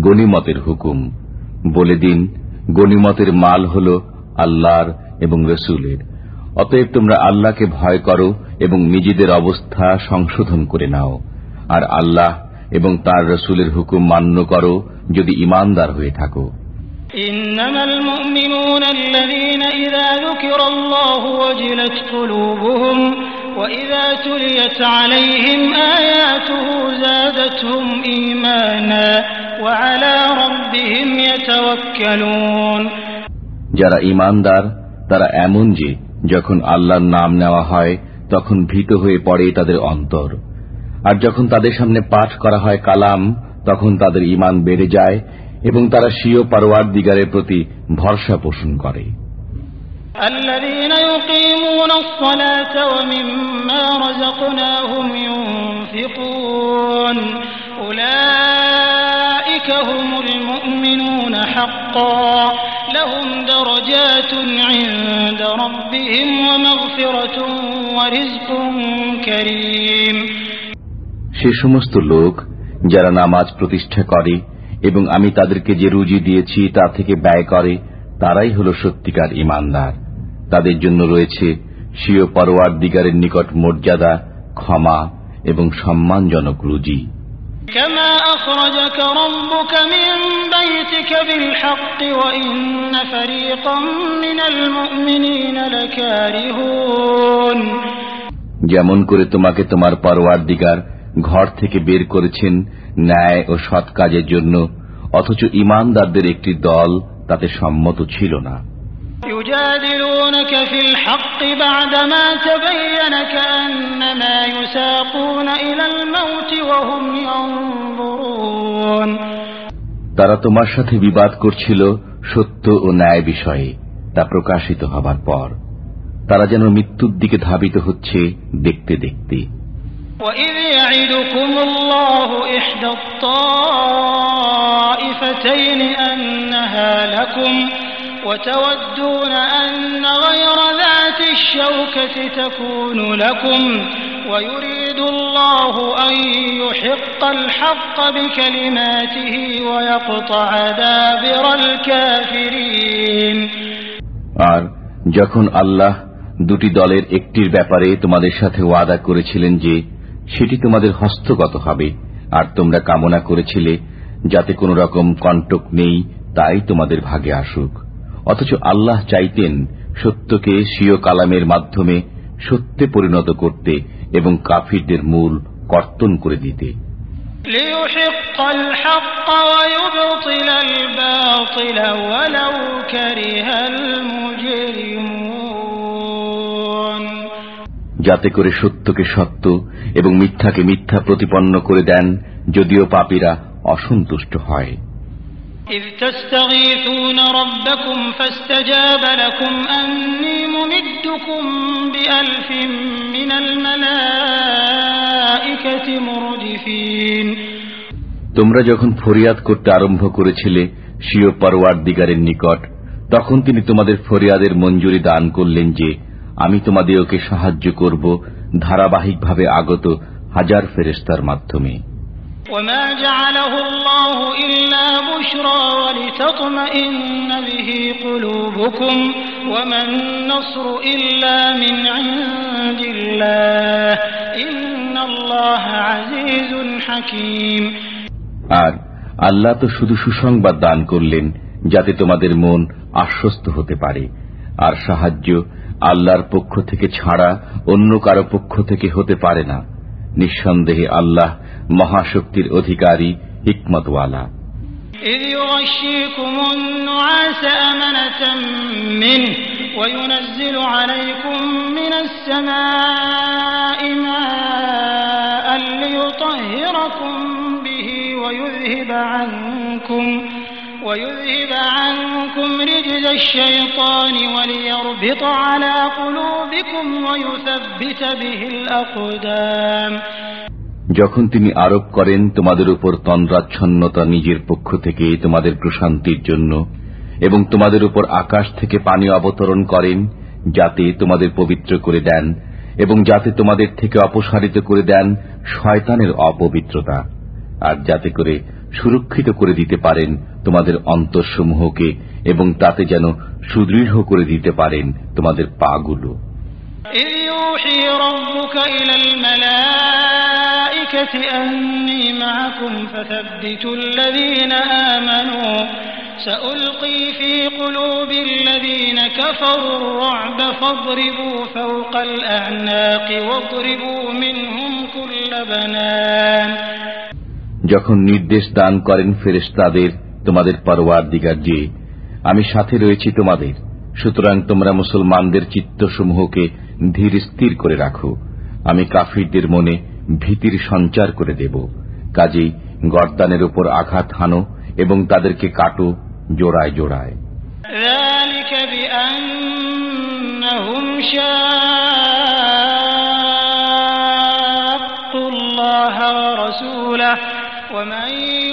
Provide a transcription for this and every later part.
গনিমতের হুকুম বলে দিন গনিমতের মাল হল আল্লাহর এবং রসুলের অতএব তোমরা আল্লাহকে ভয় করো এবং নিজেদের অবস্থা সংশোধন করে নাও আর আল্লাহ এবং তার রসুলের হুকুম মান্য করো যদি ইমানদার হয়ে থাকো إنما المؤمنون الذين إذا ذكر الله وجلت قلوبهم وإذا تليت عليهم آياته زادتهم إيمانا وعلى ربهم يتوكلون যারা ইমানদার তারা এমন যে যখন আল্লাহর নাম নেওয়া হয় তখন ভীত হয়ে পড়ে তাদের অন্তর আর যখন তাদের সামনে পাঠ করা হয় কালাম তখন তাদের ইমান বেড়ে যায় এবং তারা স্বীয় পারোয়ার দিগারের প্রতি ভরসা পোষণ করে সে সমস্ত লোক যারা নামাজ প্রতিষ্ঠা করে এবং আমি তাদেরকে যে রুজি দিয়েছি তা থেকে ব্যয় করে, তারাই হল সত্যিকার ইমানদার। তাদের জন্য রয়েছে স্বীয় পরোয়ারদিগারের নিকট মর্যাদা ক্ষমা এবং সম্মানজনক রুজি। যেমন করে তোমাকে তোমার পরোয়ারদিগার ঘর থেকে বের করেছেন ন্যায় ও সৎ কাজের জন্য অথচ ইমানদারদের একটি দল তাতে সম্মত ছিল না। يجادلونك في الحق بعدما تبين كأنما يساقون إلى الموت وهم ينظرون তারা তোমার সাথে বিবাদ করছিল সত্য ও ন্যায় বিষয়ে তা প্রকাশিত হবার পর তারা যেন মৃত্যুর দিকে ধাবিত হচ্ছে দেখতে দেখতে وإذ يعدكم الله إحدى الطائفتين أنها لكم وتودون أن غير ذات الشوكة تكون لكم ويريد الله أن يحق الحق بكلماته ويقطع دابر الكافرين আর যখন আল্লাহ দুটি দলের একটির ব্যাপারে তোমাদের সাথে ওয়াদা করেছিলেন যে সেটি তোমাদের হস্তগত হবে আর তোমরা কামনা করেছিলে যাতে কোনো রকম কণ্টক নেই তাই তোমাদের ভাগে আসুক অথচ আল্লাহ চাইতেন সত্যকে স্বীয় কালামের মাধ্যমে সত্যে পরিণত করতে এবং কাফিরদের মূল কর্তন করে দিতে। যাতে করে সত্যকে সত্য এবং মিথ্যাকে মিথ্যা প্রতিপন্ন করে দেন যদিও পাপীরা অসন্তুষ্ট হয়। إذ تستغيثون ربكم فاستجاب لكم أني ممدكم بألف من الملائكة مردفين তোমরা যখন ফরিয়াদ করতে আরম্ভ করেছিলে স্বীয় পরওয়ার দিগারের নিকট তখন তিনি তোমাদের ফরিয়াদের মঞ্জুরি দান করলেন যে আমি তোমাদেরকে সাহায্য করব ধারাবাহিকভাবে আগত হাজার ফেরেস্তার মাধ্যমে وما جعله الله إلا بشرى ولتطمئن به قلوبكم وما النصر إلا من عند الله إن الله عزيز حكيم আর আল্লাহ তো শুধু সুসংবাদ দান করলেন যাতে তোমাদের মন আশ্বস্ত হতে পারে আর সাহায্য আল্লাহর পক্ষ থেকে ছাড়া অন্য কারো পক্ষ থেকে হতে পারে না নিঃসন্দেহে আল্লাহ মহাশক্তির অধিকারী হিকমতওয়ালা إذ يغشيكم النعاس أمنة منه وينزل عليكم من السماء ماء ليطهركم به ويذهب عنكم যখন তিনি আরোপ করেন তোমাদের উপর তন্দ্রাচ্ছন্নতা নিজের পক্ষ থেকে তোমাদের প্রশান্তির জন্য, এবং তোমাদের উপর আকাশ থেকে পানি অবতরণ করেন, যাতে তোমাদের পবিত্র করে দেন, এবং যাতে তোমাদের থেকে অপসারিত করে দেন শয়তানের অপবিত্রতা, আর যাতে করে সুরক্ষিত করে দিতে পারেন তোমাদের অন্তঃসমূহকে এবং তাতে যেন সুদৃঢ় করে দিতে পারেন তোমাদের পাগুলো إذ يوحي ربك إلى الملائكة أني معكم فثبتوا الذين آمنوا سألقي في قلوب الذين كفروا الرعب فاضربوا فوق الأعناق واضربوا منهم كل بنان যখন নির্দেশ দান করেন ফেরেশতাদের তোমাদের পরওয়ার দিগার যে আমি সাথে রয়েছি তোমাদের সুতরাং তোমরা মুসলমানদের চিত্তসমূহকে ধীর স্থির করে রাখো আমি কাফিরদের মনে ভীতির সঞ্চার করে দেব কাজেই গর্দানের উপর আঘাত হানো এবং তাদেরকে কাটো জোড়ায় জোড়ায় ذلك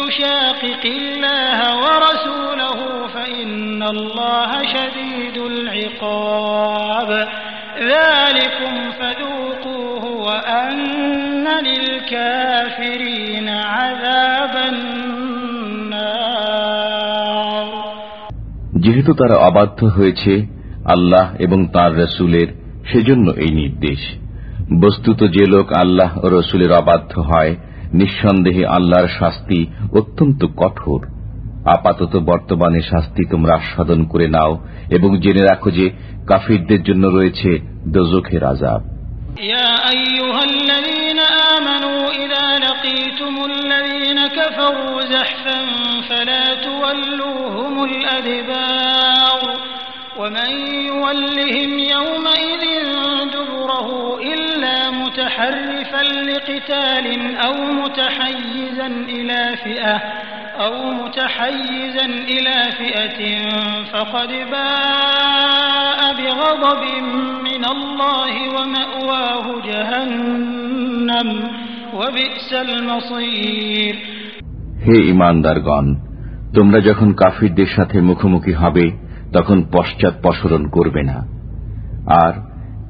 يشاقق الله ورسوله فإن الله شديد العقاب ذلكم فذوقوه وأن للكافرين عذاب النار যেহেতু তারা অবাধ্য হয়েছে আল্লাহ এবং তার রসুলের সেজন্য এই নির্দেশ বস্তুত যে লোক আল্লাহ ও রসুলের অবাধ্য হয় নিঃসন্দেহে আল্লাহর শাস্তি অত্যন্ত কঠোর আপাতত বর্তমানে শাস্তি তোমরা আস্বাদন করে নাও এবং জেনে রাখো যে কাফিরদের জন্য রয়েছে দোজখের আজাব يا أيها الذين متحرفا لقتال أو متحيزا إلى فئة أو متحيزا إلى فئة فقد باء بغضب من الله ومأواه جهنم وبئس المصير হে ইমানদারগণ তোমরা যখন কাফিরদের সাথে মুখোমুখি হবে তখন পশ্চাৎ পসরণ করবে না আর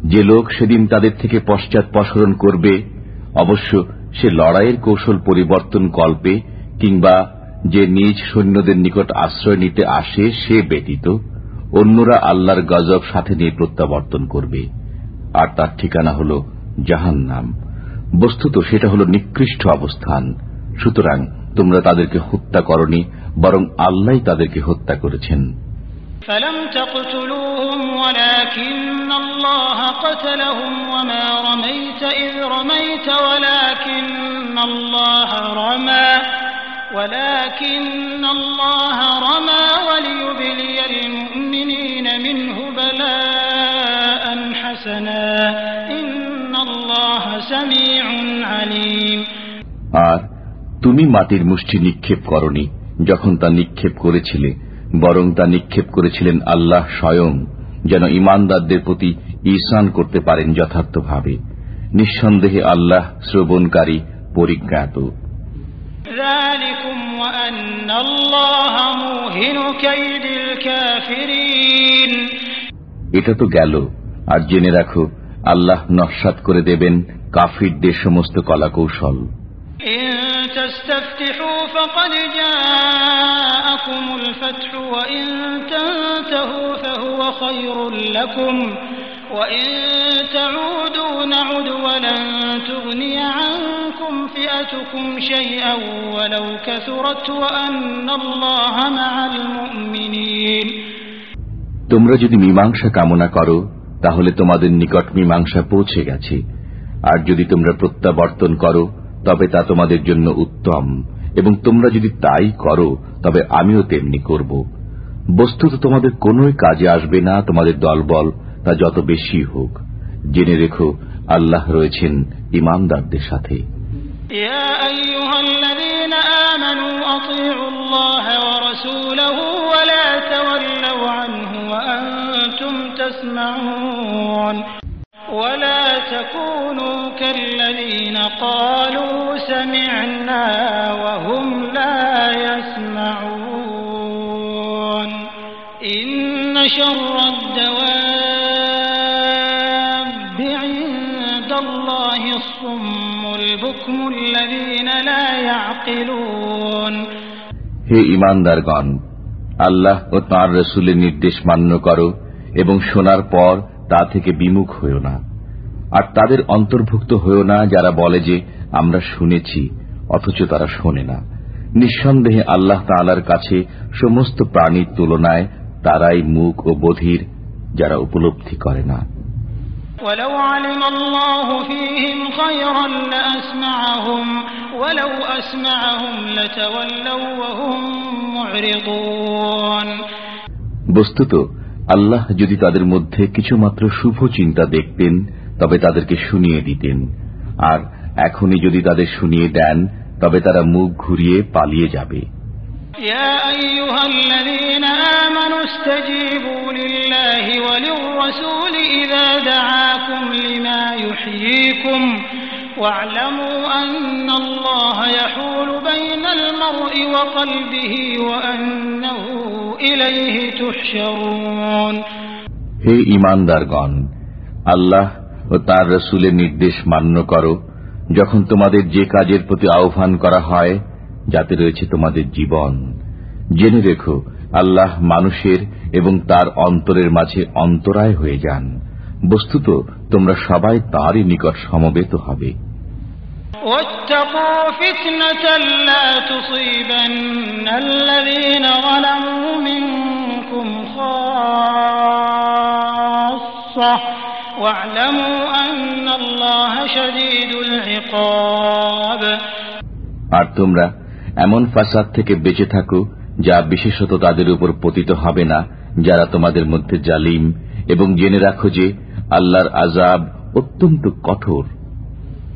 যে লোক সেদিন তাদের থেকে পশ্চাৎ পসরণ করবে, অবশ্য সে লড়াইয়ের কৌশল পরিবর্তন কল্পে কিংবা যে নিজ সৈন্যদের নিকট আশ্রয় নিতে আসে, সে ব্যতীত অন্যরা আল্লাহর গজব সাথে নিয়ে প্রত্যাবর্তন করবে। আর তার ঠিকানা হল জাহান্নাম। বস্তুত সেটা হল নিকৃষ্ট অবস্থান। সুতরাং তোমরা তাদেরকে হত্যা করনি, বরং আল্লাহ তাদেরকে হত্যা করেছেন। فلم تقتلوهم ولكن الله قتلهم وما رميت إذ رميت ولكن الله رمى ولكن الله رمى وليبلي المؤمنين منه بلاء حسنا إن الله سميع عليم আর তুমি মাটির মুষ্টি নিক্ষেপ করনি যখন তা নিক্ষেপ করেছিলে বরং তা নিক্ষেপ করেছিলেন আল্লাহ স্বয়ং যেন ইমানদারদের প্রতি ইসান করতে পারেন যথার্থভাবে। নিঃসন্দেহে আল্লাহ শ্রবণকারী পরিজ্ঞাত। এটা তো গেল। আর জেনে রাখো আল্লাহ নস্বাত করে দেবেন কাফিরদের সমস্ত কলাকৌশল। কৌশল تستفتحوا فقد جاءكم الفتح وإن تنتهوا فهو خير لكم وإن تعودوا نعد ولن تغني عنكم فئتكم شيئا ولو كثرت وأن الله مع المؤمنين তোমরা যদি মীমাংসা কামনা করো তাহলে তোমাদের নিকট মীমাংসা পৌঁছে গেছে আর যদি তোমরা প্রত্যাবর্তন করো তবে তা তোমাদের জন্য উত্তম, এবং তোমরা যদি তাই করো, তবে আমিও তেমনি করব। বস্তুত তোমাদের কোনোই কাজে আসবে না তোমাদের দলবল, তা যত বেশি হোক। জেনে রেখো, আল্লাহ রয়েছেন ইমানদারদের সাথে। يا ولا تولوا عنه وأنتم تسمعون ولا تكونوا كالذين قالوا سمعنا وهم لا يسمعون إن شر الدواب عند الله الصم البكم الذين لا يعقلون হে ইমানদারগণ আল্লাহ ও তাঁর রসুলের নির্দেশ মান্য করো এবং শোনার পর তা থেকে বিমুখ হইও না আর তাদের অন্তর্ভুক্ত হইও না যারা বলে যে আমরা শুনেছি অথচ তারা শোনে না নিঃসন্দেহে আল্লাহ তাআলার কাছে সমস্ত প্রাণীর তুলনায় তারাই মুখ ও বধির যারা উপলব্ধি করে না ولو علم الله فيهم خيرا لأسمعهم ولو أسمعهم لتولوا وهم معرضون বস্তুত আল্লাহ যদি তাদের মধ্যে কিছুমাত্র শুভ চিন্তা দেখতেন তবে তাদেরকে শুনিয়ে দিতেন আর এখনই যদি তাদের শুনিয়ে দেন তবে তারা মুখ ঘুরিয়ে পালিয়ে যাবে يا أيها الذين آمنوا استجيبوا لله وللرسول إذا دعاكم لما يحييكم واعلموا أن الله يحول بين المرء وقلبه وأنه إليه تحشرون হে ইমানদারগণ আল্লাহ ও তার রসুলের নির্দেশ মান্য করো যখন তোমাদের যে কাজের প্রতি আহ্বান করা হয় যাতে রয়েছে তোমাদের জীবন জেনে রেখো আল্লাহ মানুষের এবং তার অন্তরের মাঝে অন্তরায় হয়ে যান বস্তুত তোমরা সবাই তারই নিকট সমবেত হবে واتقوا فتنة لا تصيبن الذين আর তোমরা এমন ফাসাদ থেকে বেঁচে থাকো যা বিশেষত তাদের উপর পতিত হবে না যারা তোমাদের মধ্যে জালিম এবং জেনে রাখো যে আল্লাহর আজাব অত্যন্ত কঠোর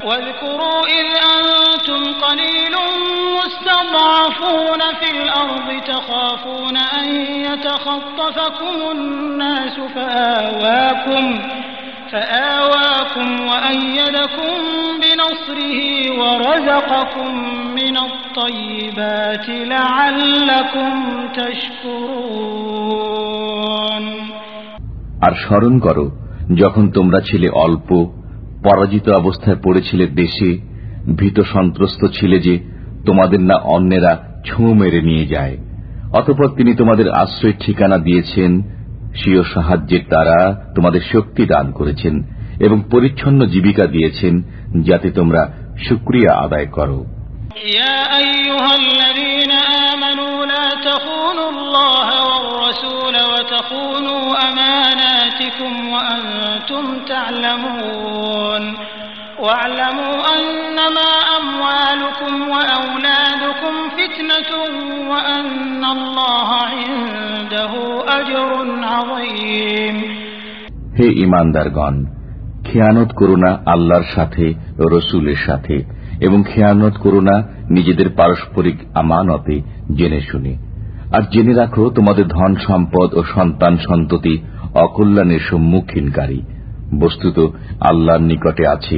واذكروا إذ أنتم قليل مستضعفون في الأرض تخافون أن يتخطفكم الناس فآواكم فآواكم وأيدكم بنصره ورزقكم من الطيبات لعلكم تشكرون আর স্মরণ করো যখন তোমরা ছিলে অল্প পরাজিত অবস্থায় পড়েছিলে দেশে ভীত সন্ত্রস্ত ছিলে যে তোমাদের না অন্যেরা ছোঁ মেরে নিয়ে যায় অতপর তিনি তোমাদের আশ্রয় ঠিকানা দিয়েছেন স্বীয় সাহায্যের দ্বারা তোমাদের শক্তি দান করেছেন এবং পরিচ্ছন্ন জীবিকা দিয়েছেন যাতে তোমরা সুক্রিয়া আদায় করো يا أيها الذين آمنوا لا تخونوا الله والرسول وتخونوا أماناتكم وأنتم تعلمون واعلموا أنما أموالكم وأولادكم فتنة وأن الله عنده أجر عظيم হে ইমানদারগণ খেয়ানত করো না আল্লাহর সাথে ও রসুলের সাথে এবং খেয়ানত করো না নিজেদের পারস্পরিক আমানতে জেনে শুনে আর জেনে রাখো তোমাদের ধন সম্পদ ও সন্তান সন্ততি অকল্যাণের সম্মুখীনকারী বস্তুত আল্লাহর নিকটে আছে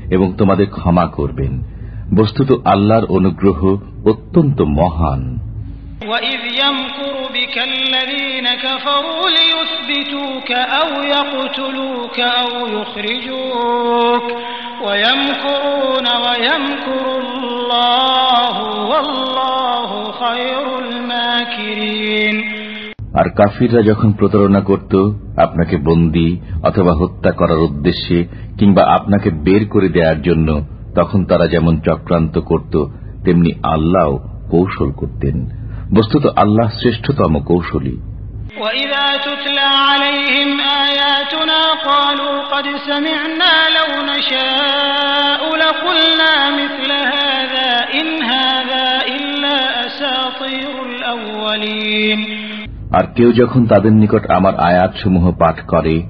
এবং তোমাদের ক্ষমা করবেন বস্তুত আল্লাহর অনুগ্রহ অত্যন্ত মহান وإذ يمكر بك الذين كفروا ليثبتوك أو يقتلوك أو يخرجوك ويمكرون ويمكر الله والله خير الماكرين আর কাফিররা যখন প্রতারণা করত আপনাকে বন্দী অথবা হত্যা করার উদ্দেশ্যে কিংবা আপনাকে বের করে দেওয়ার জন্য তখন তারা যেমন চক্রান্ত করত তেমনি আল্লাহ কৌশল করতেন বস্তুত আল্লাহ শ্রেষ্ঠতম কৌশলী وإذا تتلى عليهم آياتنا قالوا قد سمعنا لو نشاء لقلنا مثل هذا إن هذا إلا أساطير الأولين আর কেউ যখন তাদের নিকট আমার আয়াতসমূহ পাঠ করে,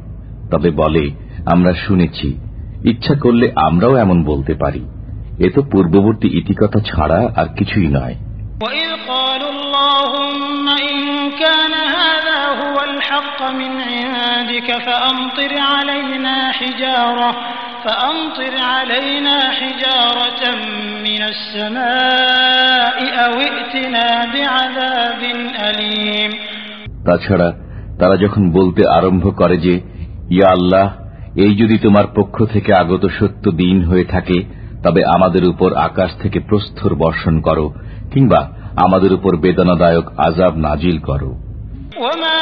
তবে বলে, আমরা শুনেছি। ইচ্ছা করলে আমরাও এমন বলতে পারি। এ তো পূর্ববর্তী ইতিকথা ছাড়া আর কিছুই নয়। তাছাড়া তারা যখন বলতে আরম্ভ করে যে, ইয়া আল্লাহ, এই যদি তোমার পক্ষ থেকে আগত সত্য দিন হয়ে থাকে, তবে আমাদের উপর আকাশ থেকে প্রস্থর বর্ষণ করো, কিংবা আমাদের উপর বেদনাদায়ক আজাব নাজিল করো। ওমা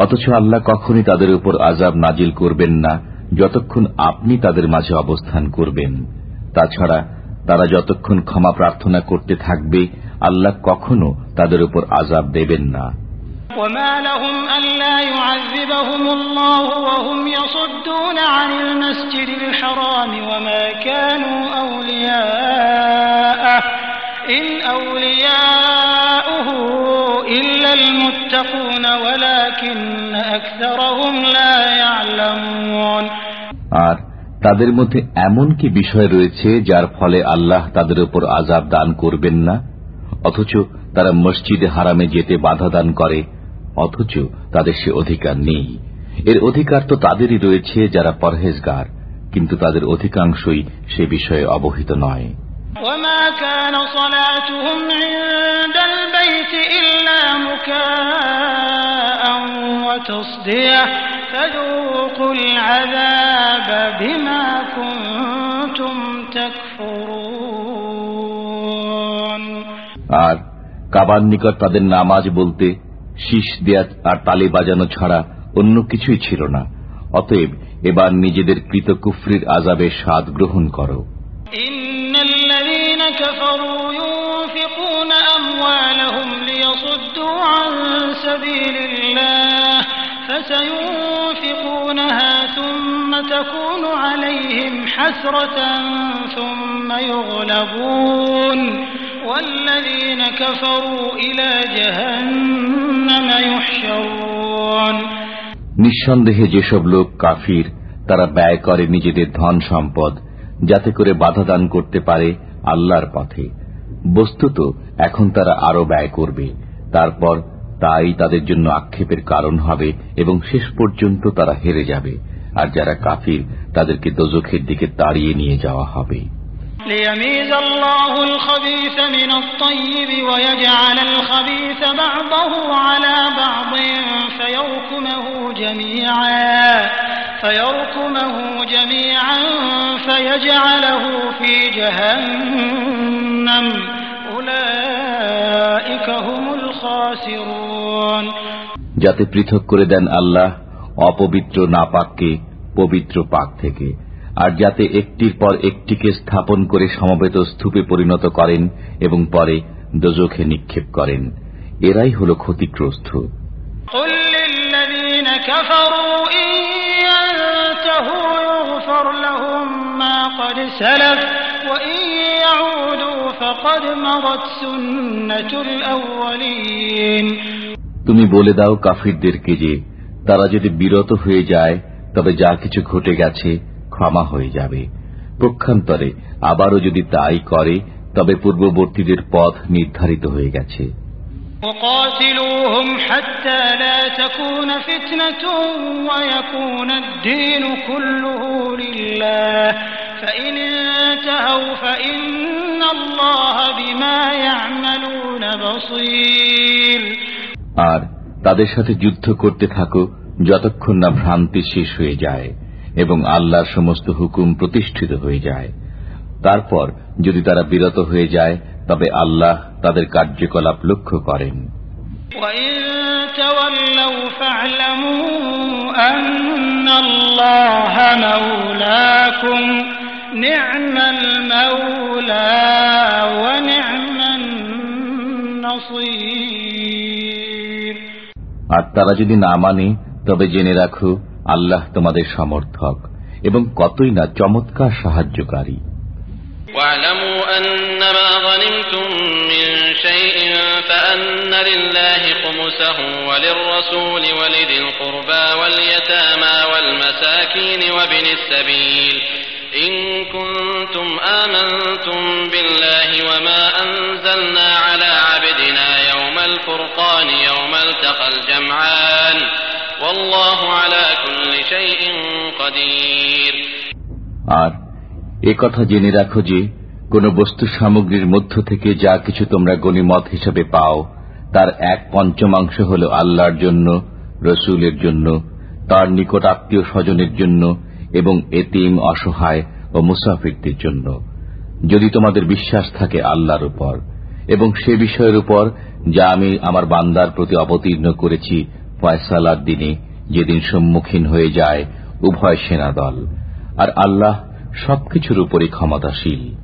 كان الله ليعذبهم وأنت فيهم وما كان الله معذبهم وهم يستغفرون অথচ আল্লাহ কখনই তাদের উপর আজাব নাজিল করবেন না যতক্ষণ আপনি তাদের মাঝে অবস্থান করবেন তাছাড়া তারা যতক্ষণ ক্ষমা প্রার্থনা করতে থাকবে আল্লাহ কখনো তাদের উপর আজাব দেবেন না وما لهم ألا يعذبهم الله وهم يصدون عن المسجد الحرام وما كانوا أولياءه إن أولياؤه إلا আর তাদের মধ্যে এমন কি বিষয় রয়েছে যার ফলে আল্লাহ তাদের উপর আজাব দান করবেন না? অথচ তারা মসজিদে হারামে যেতে বাধা দান করে, অথচ তাদের সে অধিকার নেই। এর অধিকার তো তাদেরই রয়েছে যারা পরহেজগার, কিন্তু তাদের অধিকাংশই সে বিষয়ে অবহিত নয়। وما كان صلاتهم عند البيت إلا مكاء وتصدية فذوقوا العذاب بما كنتم تكفرون আর কাবার নিকট তাদের নামাজ বলতে শীষ দেয়া আর তালে বাজানো ছাড়া অন্য কিছুই ছিল না অতএব এবার নিজেদের কৃত কুফরির আজাবের স্বাদ গ্রহণ করো عن سبيل الله فسينفقونها ثم تكون عليهم حسرة ثم يغلبون والذين كفروا إلى جهنم يحشرون নিঃসন্দেহে যেসব লোক কাফির তারা ব্যয় করে নিজেদের ধন সম্পদ যাতে করে বাধা দান করতে পারে আল্লাহর পথে বস্তুত এখন তারা আরো ব্যয় করবে তারপর তাই তাদের জন্য আক্ষেপের কারণ হবে এবং শেষ পর্যন্ত তারা হেরে যাবে আর যারা কাফির তাদেরকে দোজখের দিকে তাড়িয়ে নিয়ে যাওয়া হবে ليميز الله الخبيث من الطيب ويجعل الخبيث بعضه على بعض فيركمه جميعا فيركمه جميعا فيجعله في جهنم أولئك هم الخاسرون যাতে পৃথক করে দেন আল্লাহ অপবিত্র নাপাককে পবিত্র পাক থেকে আর যাতে একটির পর একটিকে স্থাপন করে সমবেত স্তূপে পরিণত করেন এবং পরে দোজখে নিক্ষেপ করেন এরাই হল ক্ষতিগ্রস্ত قل للذين كفروا إن ينتهوا يغفر لهم ما قد سلف وإن يعودوا فقد مضت سنة الأولين তুমি বলে দাও কাফিরদেরকে যে তারা যদি বিরত হয়ে যায় তবে যা কিছু ঘটে গেছে ক্ষমা হয়ে যাবে পক্ষান্তরে আবারও যদি তাই করে তবে পূর্ববর্তীদের পথ নির্ধারিত হয়ে গেছে وقاتلوهم حتى لا تكون فتنة ويكون الدين كله لله فإن انتهوا فإن الله بما يعملون بصير আর তাদের সাথে যুদ্ধ করতে থাকো যতক্ষণ না ভ্রান্তি শেষ হয়ে যায় এবং আল্লাহর সমস্ত হুকুম প্রতিষ্ঠিত হয়ে যায় তারপর যদি তারা বিরত হয়ে যায় তবে আল্লাহ তাদের কার্যকলাপ লক্ষ্য করেন وإن تولوا فاعلموا أن الله مولاكم نعم المولى ونعم النصير আর তারা যদি না মানে তবে জেনে রাখো আল্লাহ তোমাদের সমর্থক এবং কতই না চমৎকার সাহায্যকারী واعلموا أنما غنمتم من شيء فأن لله خمسه وللرسول ولذي القربى واليتامى والمساكين وابن السبيل إن كنتم آمنتم بالله وما أنزلنا على عبدنا يوم الفرقان يوم التقى الجمعان والله على كل شيء قدير আর এ কথা জেনে রাখো যে কোন বস্তু সামগ্রীর মধ্য থেকে যা কিছু তোমরা গণিমত হিসেবে পাও তার এক পঞ্চমাংশ হল আল্লাহর জন্য রসুলের জন্য তার নিকট আত্মীয় স্বজনের জন্য এবং এতিম, অসহায় ও মুসাফিরদের জন্য। যদি তোমাদের বিশ্বাস থাকে আল্লাহর উপর, এবং সে বিষয়ের উপর যা আমি আমার বান্দার প্রতি অবতীর্ণ করেছি ফয়সালার দিনে, যেদিন সম্মুখীন হয়ে যায় উভয় সেনাদল। আর আল্লাহ সবকিছুর উপরই ক্ষমতাশীল